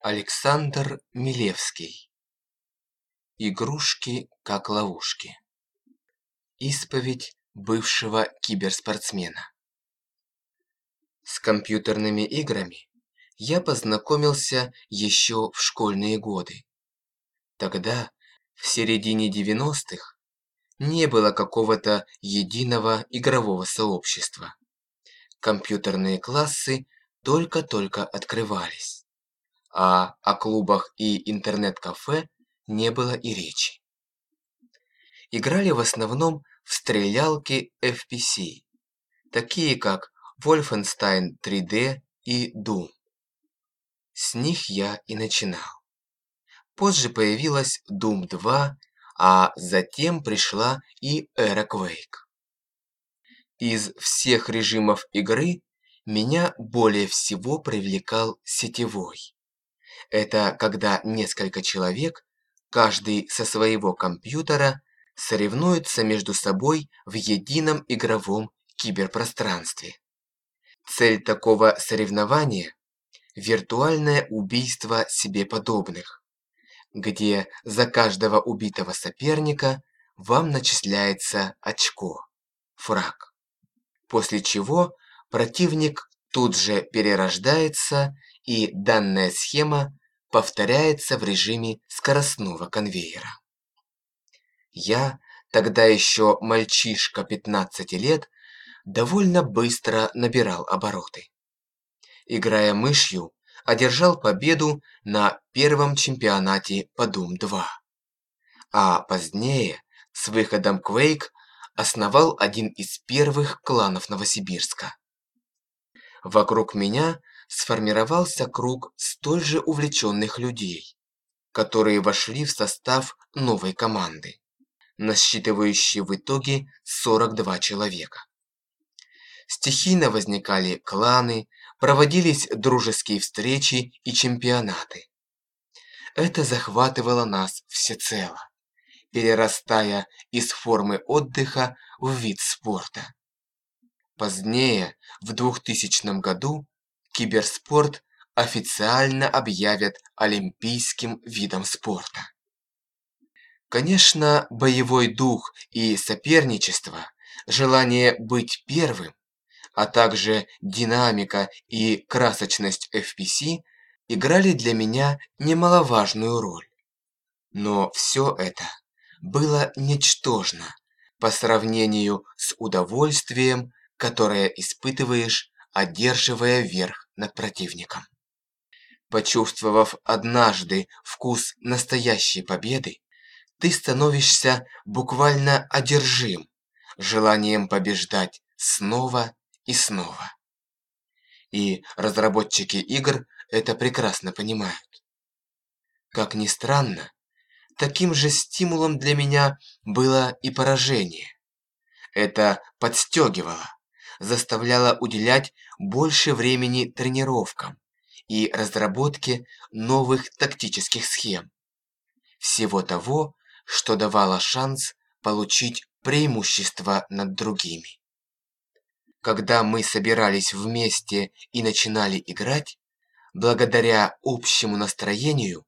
Александр Милевский Игрушки как ловушки Исповедь бывшего киберспортсмена С компьютерными играми я познакомился еще в школьные годы. Тогда, в середине 90-х, не было какого-то единого игрового сообщества. Компьютерные классы только-только открывались а о клубах и интернет-кафе не было и речи. Играли в основном в стрелялки FPC, такие как Wolfenstein 3D и Doom. С них я и начинал. Позже появилась Doom 2, а затем пришла и эра Quake. Из всех режимов игры меня более всего привлекал сетевой. Это когда несколько человек, каждый со своего компьютера, соревнуются между собой в едином игровом киберпространстве. Цель такого соревнования – виртуальное убийство себе подобных, где за каждого убитого соперника вам начисляется очко, фраг. После чего противник тут же перерождается и данная схема повторяется в режиме скоростного конвейера. Я, тогда еще мальчишка 15 лет, довольно быстро набирал обороты. Играя мышью, одержал победу на первом чемпионате по Doom 2. А позднее, с выходом Quake, основал один из первых кланов Новосибирска. Вокруг меня сформировался круг столь же увлеченных людей, которые вошли в состав новой команды, насчитывающей в итоге 42 человека. Стихийно возникали кланы, проводились дружеские встречи и чемпионаты. Это захватывало нас всецело, перерастая из формы отдыха в вид спорта. Позднее, в 2000 году, киберспорт официально объявят олимпийским видом спорта. Конечно, боевой дух и соперничество, желание быть первым, а также динамика и красочность FPC играли для меня немаловажную роль. Но все это было ничтожно по сравнению с удовольствием, которое испытываешь, одерживая верх над противником. Почувствовав однажды вкус настоящей победы, ты становишься буквально одержим желанием побеждать снова и снова. И разработчики игр это прекрасно понимают. Как ни странно, таким же стимулом для меня было и поражение. Это подстегивало, заставляло уделять больше времени тренировкам и разработке новых тактических схем. Всего того, что давало шанс получить преимущество над другими. Когда мы собирались вместе и начинали играть, благодаря общему настроению,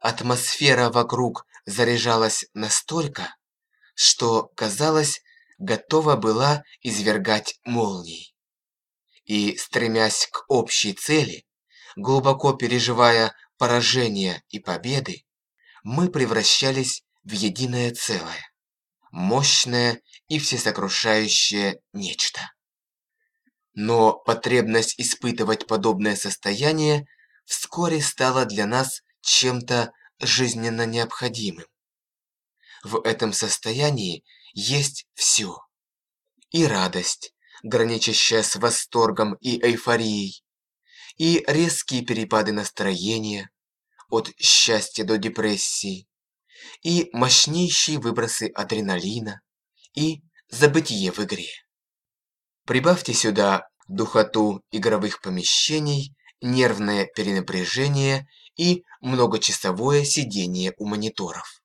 атмосфера вокруг заряжалась настолько, что, казалось, готова была извергать молнии. И, стремясь к общей цели, глубоко переживая поражения и победы, мы превращались в единое целое, мощное и всесокрушающее нечто. Но потребность испытывать подобное состояние вскоре стала для нас чем-то жизненно необходимым. В этом состоянии есть все. И радость, граничащая с восторгом и эйфорией, и резкие перепады настроения, от счастья до депрессии, и мощнейшие выбросы адреналина, и забытие в игре. Прибавьте сюда духоту игровых помещений, нервное перенапряжение и многочасовое сидение у мониторов.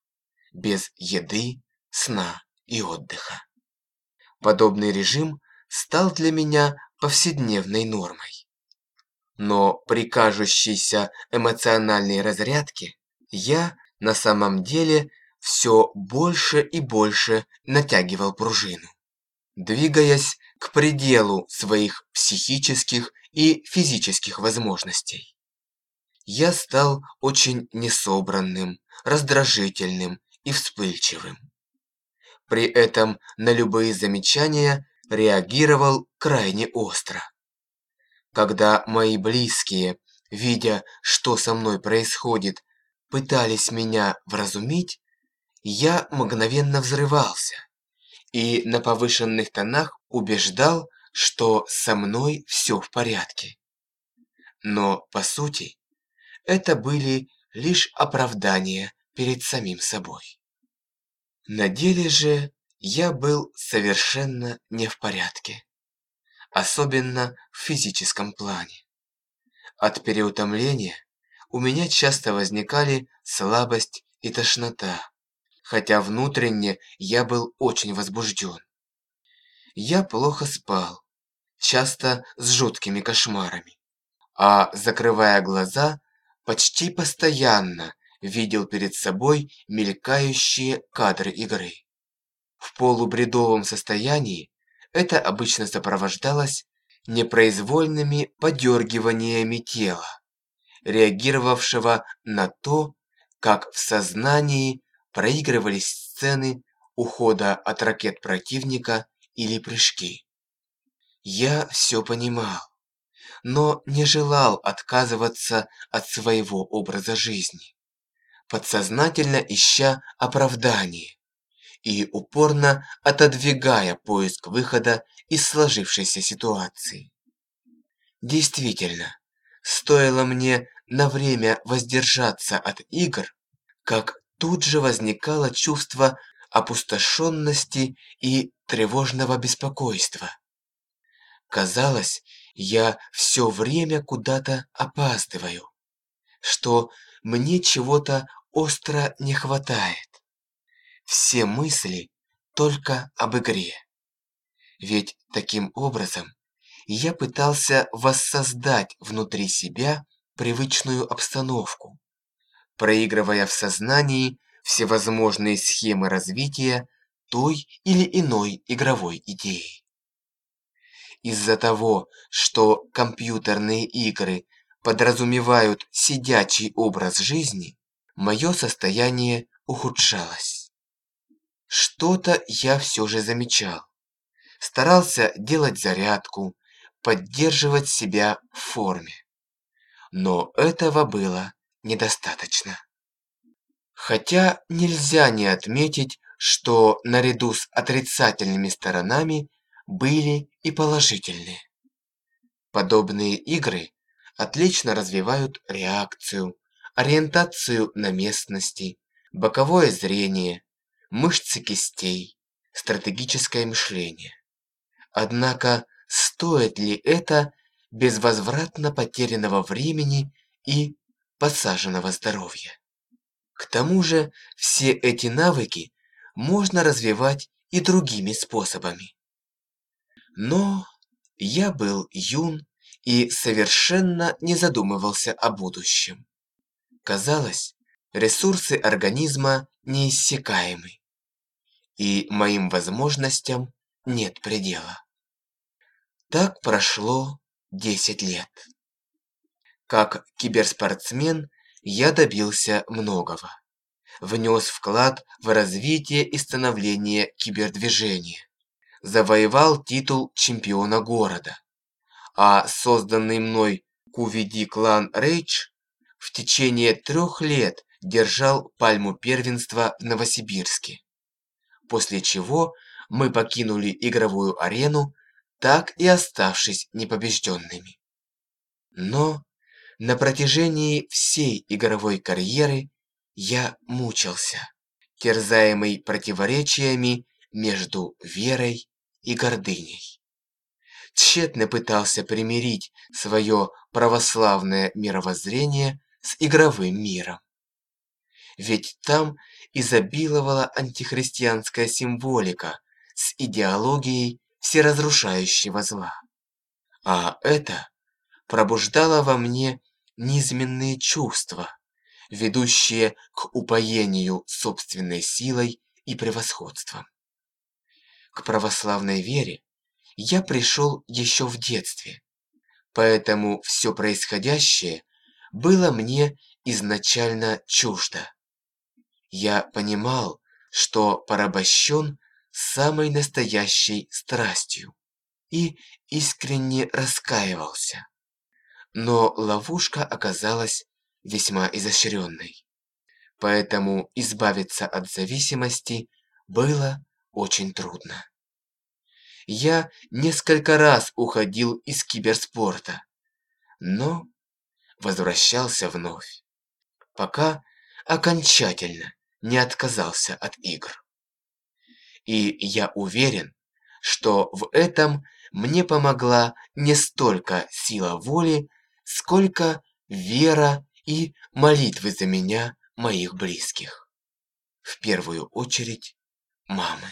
Без еды, сна и отдыха. Подобный режим стал для меня повседневной нормой. Но при кажущейся эмоциональной разрядке я на самом деле все больше и больше натягивал пружину, двигаясь к пределу своих психических и физических возможностей. Я стал очень несобранным, раздражительным и вспыльчивым. При этом на любые замечания реагировал крайне остро. Когда мои близкие, видя, что со мной происходит, пытались меня вразумить, я мгновенно взрывался и на повышенных тонах убеждал, что со мной все в порядке. Но, по сути, это были лишь оправдания перед самим собой. На деле же я был совершенно не в порядке, особенно в физическом плане. От переутомления у меня часто возникали слабость и тошнота, хотя внутренне я был очень возбужден. Я плохо спал, часто с жуткими кошмарами, а, закрывая глаза, почти постоянно видел перед собой мелькающие кадры игры. В полубредовом состоянии это обычно сопровождалось непроизвольными подергиваниями тела, реагировавшего на то, как в сознании проигрывались сцены ухода от ракет противника или прыжки. Я все понимал, но не желал отказываться от своего образа жизни, подсознательно ища оправдание и упорно отодвигая поиск выхода из сложившейся ситуации. Действительно, стоило мне на время воздержаться от игр, как тут же возникало чувство опустошенности и тревожного беспокойства. Казалось, я все время куда-то опаздываю, что мне чего-то остро не хватает. Все мысли только об игре. Ведь таким образом я пытался воссоздать внутри себя привычную обстановку, проигрывая в сознании всевозможные схемы развития той или иной игровой идеи. Из-за того, что компьютерные игры подразумевают сидячий образ жизни, мое состояние ухудшалось. Что-то я все же замечал. Старался делать зарядку, поддерживать себя в форме. Но этого было недостаточно. Хотя нельзя не отметить, что наряду с отрицательными сторонами были и положительные. Подобные игры отлично развивают реакцию, ориентацию на местности, боковое зрение, мышцы кистей, стратегическое мышление. Однако стоит ли это безвозвратно потерянного времени и подсаженного здоровья. К тому же все эти навыки можно развивать и другими способами. Но я был юн и совершенно не задумывался о будущем. Казалось, ресурсы организма неиссякаемы, и моим возможностям нет предела. Так прошло 10 лет. Как киберспортсмен я добился многого. Внес вклад в развитие и становление кибердвижения. Завоевал титул чемпиона города. А созданный мной QVD-клан Рейдж в течение трех лет держал пальму первенства в Новосибирске. После чего мы покинули игровую арену, так и оставшись непобежденными. Но на протяжении всей игровой карьеры я мучился, терзаемый противоречиями между верой и гордыней. Тщетно пытался примирить свое православное мировоззрение с игровым миром. Ведь там изобиловала антихристианская символика с идеологией всеразрушающего зла. А это пробуждала во мне низменные чувства, ведущие к упоению собственной силой и превосходством. К православной вере я пришел еще в детстве, поэтому все происходящее было мне изначально чуждо. Я понимал, что порабощен самой настоящей страстью и искренне раскаивался. Но ловушка оказалась весьма изощренной. Поэтому избавиться от зависимости было очень трудно. Я несколько раз уходил из киберспорта, но возвращался вновь, пока окончательно не отказался от игр. И я уверен, что в этом мне помогла не столько сила воли, сколько вера и молитвы за меня моих близких. В первую очередь мамы.